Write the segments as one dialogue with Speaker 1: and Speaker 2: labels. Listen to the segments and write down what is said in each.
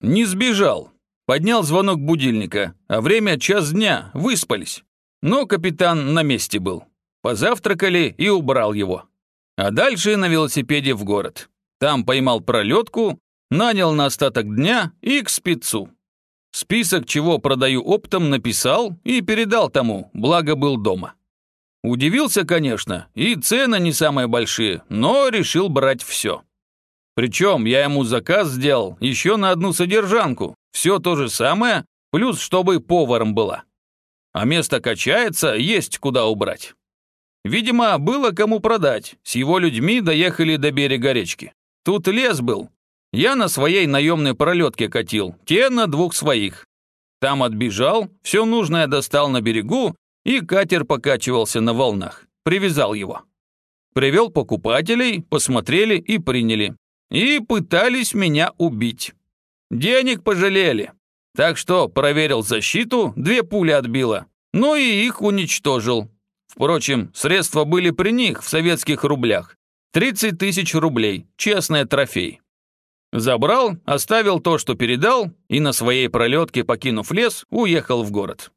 Speaker 1: Не сбежал. Поднял звонок будильника, а время час дня, выспались. Но капитан на месте был. Позавтракали и убрал его. А дальше на велосипеде в город. Там поймал пролетку, нанял на остаток дня и к спецу. Список, чего продаю оптом, написал и передал тому, благо был дома. Удивился, конечно, и цены не самые большие, но решил брать все. Причем я ему заказ сделал еще на одну содержанку, все то же самое, плюс чтобы поваром была. А место качается, есть куда убрать. Видимо, было кому продать, с его людьми доехали до берега речки. Тут лес был. Я на своей наемной пролетке катил, те на двух своих. Там отбежал, все нужное достал на берегу и катер покачивался на волнах. Привязал его. Привел покупателей, посмотрели и приняли. И пытались меня убить. Денег пожалели. Так что проверил защиту, две пули отбило. Ну и их уничтожил. Впрочем, средства были при них в советских рублях. 30 тысяч рублей, честный трофей. Забрал, оставил то, что передал, и на своей пролетке, покинув лес, уехал в город.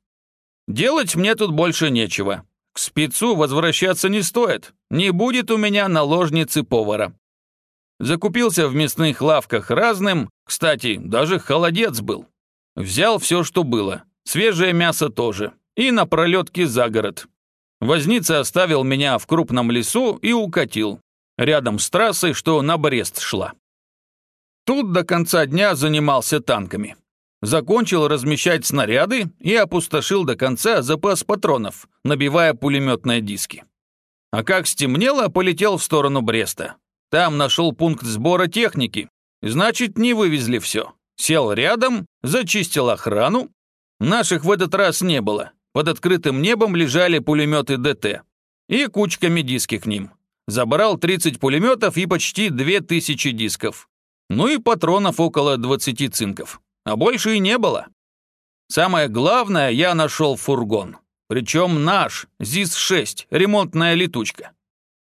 Speaker 1: Делать мне тут больше нечего. К спецу возвращаться не стоит. Не будет у меня наложницы повара. Закупился в мясных лавках разным, кстати, даже холодец был. Взял все, что было. Свежее мясо тоже. И на пролетке за город. Возница оставил меня в крупном лесу и укатил. Рядом с трассой, что на Брест шла. Тут до конца дня занимался танками. Закончил размещать снаряды и опустошил до конца запас патронов, набивая пулеметные диски. А как стемнело, полетел в сторону Бреста. Там нашел пункт сбора техники. Значит, не вывезли все. Сел рядом, зачистил охрану. Наших в этот раз не было. Под открытым небом лежали пулеметы ДТ. И кучками диски к ним. Забрал 30 пулеметов и почти 2000 дисков. Ну и патронов около 20 цинков а больше и не было. Самое главное, я нашел фургон. Причем наш, ЗИС-6, ремонтная летучка.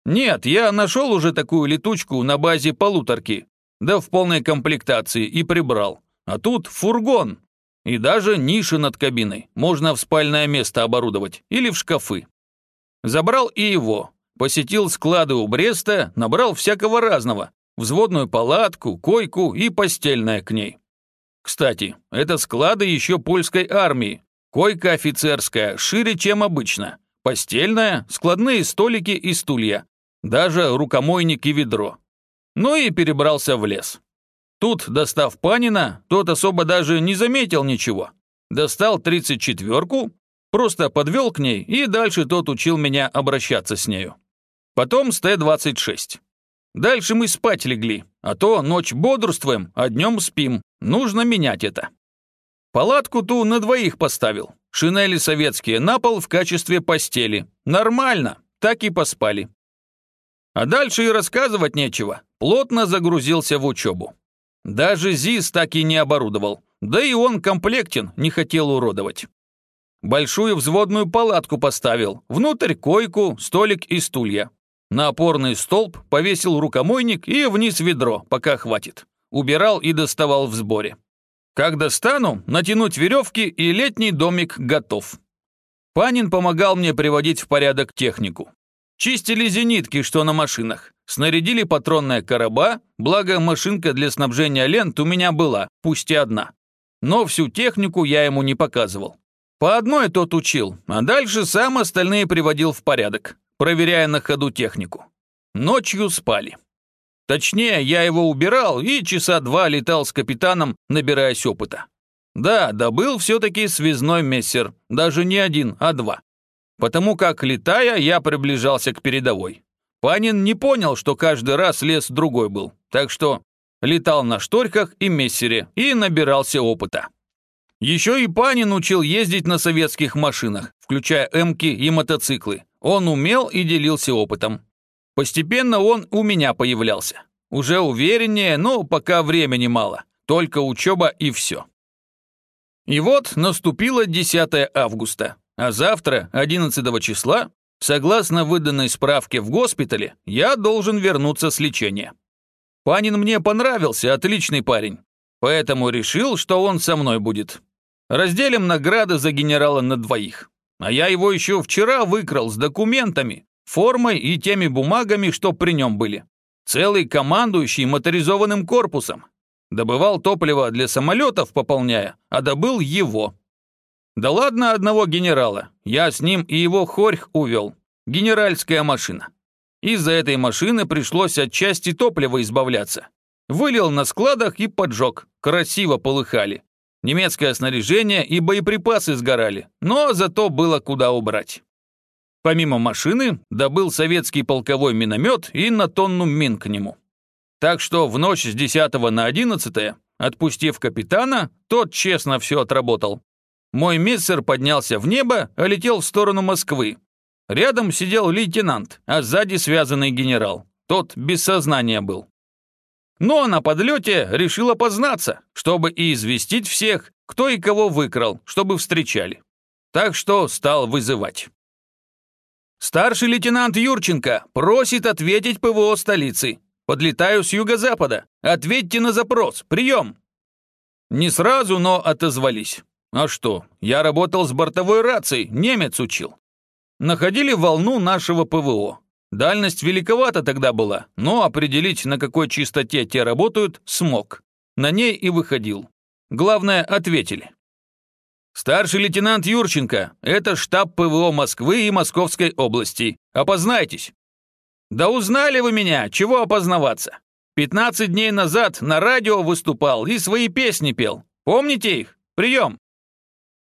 Speaker 1: Нет, я нашел уже такую летучку на базе полуторки, да в полной комплектации и прибрал. А тут фургон. И даже ниши над кабиной. Можно в спальное место оборудовать или в шкафы. Забрал и его. Посетил склады у Бреста, набрал всякого разного. Взводную палатку, койку и постельное к ней. Кстати, это склады еще польской армии. Койка офицерская, шире, чем обычно. Постельная, складные столики и стулья. Даже рукомойник и ведро. Ну и перебрался в лес. Тут, достав Панина, тот особо даже не заметил ничего. Достал 34-ку, просто подвел к ней, и дальше тот учил меня обращаться с нею. Потом с Т-26. Дальше мы спать легли, а то ночь бодрствуем, а днем спим. Нужно менять это. Палатку ту на двоих поставил. Шинели советские на пол в качестве постели. Нормально, так и поспали. А дальше и рассказывать нечего. Плотно загрузился в учебу. Даже ЗИС так и не оборудовал. Да и он комплектен, не хотел уродовать. Большую взводную палатку поставил. Внутрь койку, столик и стулья. На опорный столб повесил рукомойник и вниз ведро, пока хватит. Убирал и доставал в сборе. Как достану, натянуть веревки и летний домик готов. Панин помогал мне приводить в порядок технику. Чистили зенитки, что на машинах. Снарядили патронная короба, благо машинка для снабжения лент у меня была, пусть и одна. Но всю технику я ему не показывал. По одной тот учил, а дальше сам остальные приводил в порядок проверяя на ходу технику. Ночью спали. Точнее, я его убирал и часа два летал с капитаном, набираясь опыта. Да, добыл все-таки связной мессер, даже не один, а два. Потому как, летая, я приближался к передовой. Панин не понял, что каждый раз лес другой был, так что летал на шторках и мессере и набирался опыта. Еще и Панин учил ездить на советских машинах, включая эмки и мотоциклы, он умел и делился опытом. Постепенно он у меня появлялся. Уже увереннее, но пока времени мало. Только учеба и все. И вот наступило 10 августа, а завтра, 11 числа, согласно выданной справке в госпитале, я должен вернуться с лечения. Панин мне понравился, отличный парень. Поэтому решил, что он со мной будет. Разделим награды за генерала на двоих. А я его еще вчера выкрал с документами, формой и теми бумагами, что при нем были. Целый командующий моторизованным корпусом. Добывал топливо для самолетов, пополняя, а добыл его. Да ладно одного генерала, я с ним и его хорьх увел. Генеральская машина. Из-за этой машины пришлось от части топлива избавляться. Вылил на складах и поджег. Красиво полыхали. Немецкое снаряжение и боеприпасы сгорали, но зато было куда убрать. Помимо машины, добыл советский полковой миномет и на тонну мин к нему. Так что в ночь с 10 на 11, отпустив капитана, тот честно все отработал. Мой мессер поднялся в небо, а летел в сторону Москвы. Рядом сидел лейтенант, а сзади связанный генерал. Тот без сознания был. Ну а на подлете решил опознаться, чтобы и известить всех, кто и кого выкрал, чтобы встречали. Так что стал вызывать. Старший лейтенант Юрченко просит ответить ПВО столицы. Подлетаю с юго-запада. Ответьте на запрос. Прием. Не сразу, но отозвались. А что, я работал с бортовой рацией, немец учил. Находили волну нашего ПВО. Дальность великовата тогда была, но определить, на какой частоте те работают, смог. На ней и выходил. Главное, ответили. Старший лейтенант Юрченко, это штаб ПВО Москвы и Московской области. Опознайтесь. Да узнали вы меня, чего опознаваться? 15 дней назад на радио выступал и свои песни пел. Помните их? Прием.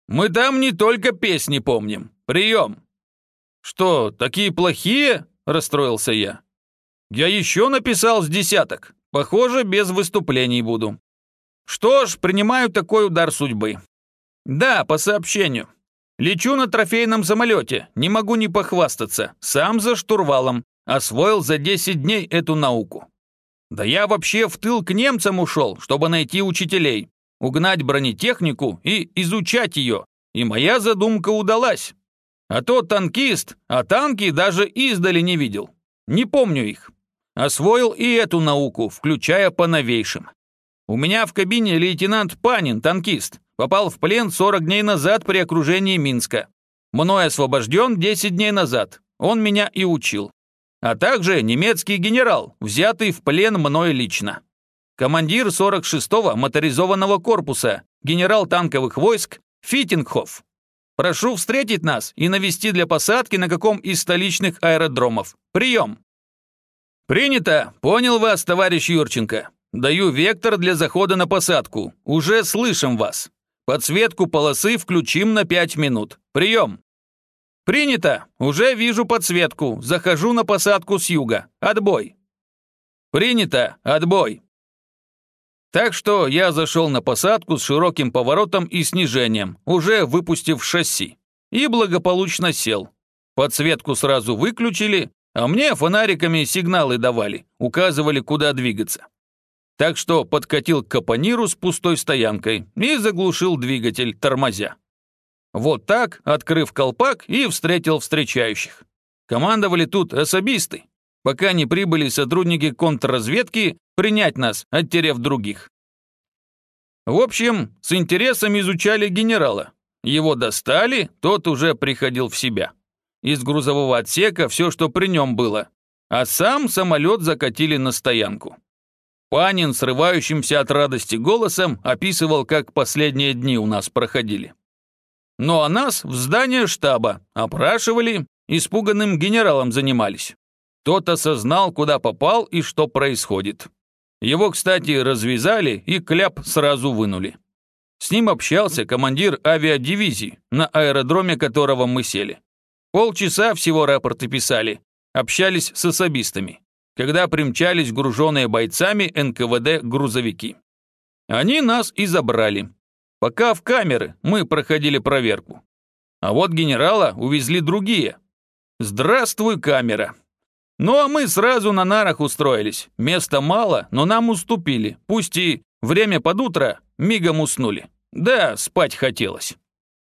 Speaker 1: Мы там не только песни помним. Прием. Что, такие плохие? расстроился я. «Я еще написал с десяток. Похоже, без выступлений буду. Что ж, принимаю такой удар судьбы. Да, по сообщению. Лечу на трофейном самолете, не могу не похвастаться. Сам за штурвалом. Освоил за 10 дней эту науку. Да я вообще в тыл к немцам ушел, чтобы найти учителей, угнать бронетехнику и изучать ее. И моя задумка удалась. А то танкист, а танки даже издали не видел. Не помню их. Освоил и эту науку, включая по новейшим. У меня в кабине лейтенант Панин, танкист, попал в плен 40 дней назад при окружении Минска. Мной освобожден 10 дней назад. Он меня и учил. А также немецкий генерал, взятый в плен мной лично. Командир 46-го моторизованного корпуса, генерал танковых войск Фитингхоф. Прошу встретить нас и навести для посадки на каком из столичных аэродромов. Прием!» «Принято! Понял вас, товарищ Юрченко. Даю вектор для захода на посадку. Уже слышим вас. Подсветку полосы включим на пять минут. Прием!» «Принято! Уже вижу подсветку. Захожу на посадку с юга. Отбой!» «Принято! Отбой!» Так что я зашел на посадку с широким поворотом и снижением, уже выпустив шасси, и благополучно сел. Подсветку сразу выключили, а мне фонариками сигналы давали, указывали, куда двигаться. Так что подкатил к капониру с пустой стоянкой и заглушил двигатель, тормозя. Вот так, открыв колпак, и встретил встречающих. Командовали тут особисты, пока не прибыли сотрудники контрразведки принять нас, оттерев других. В общем, с интересом изучали генерала. Его достали, тот уже приходил в себя. Из грузового отсека все, что при нем было. А сам самолет закатили на стоянку. Панин, срывающимся от радости голосом, описывал, как последние дни у нас проходили. Ну а нас в здание штаба опрашивали, испуганным генералом занимались. Тот осознал, куда попал и что происходит. Его, кстати, развязали и кляп сразу вынули. С ним общался командир авиадивизии, на аэродроме которого мы сели. Полчаса всего рапорты писали, общались с особистами, когда примчались груженные бойцами НКВД грузовики. Они нас и забрали. Пока в камеры мы проходили проверку. А вот генерала увезли другие. Здравствуй, камера. Ну а мы сразу на нарах устроились. Места мало, но нам уступили. Пусть и время под утро мигом уснули. Да, спать хотелось.